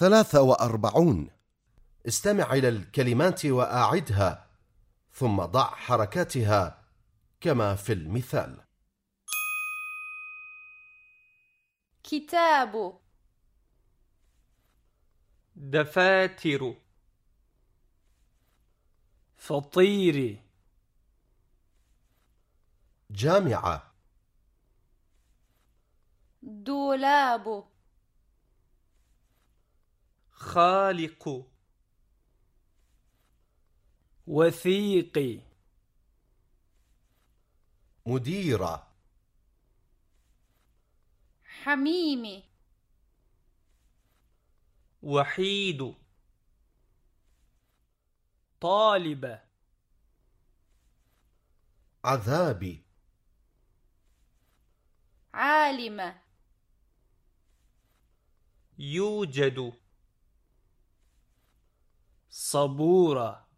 ثلاثة وأربعون. استمع إلى الكلمات وأعدها ثم ضع حركاتها كما في المثال. كتاب. دفاتر. فطير. جامعة. دولاب. خالق وثيق مديرة حميم. وحيد. طالب. عذابي عالم. يوجد. صبورة.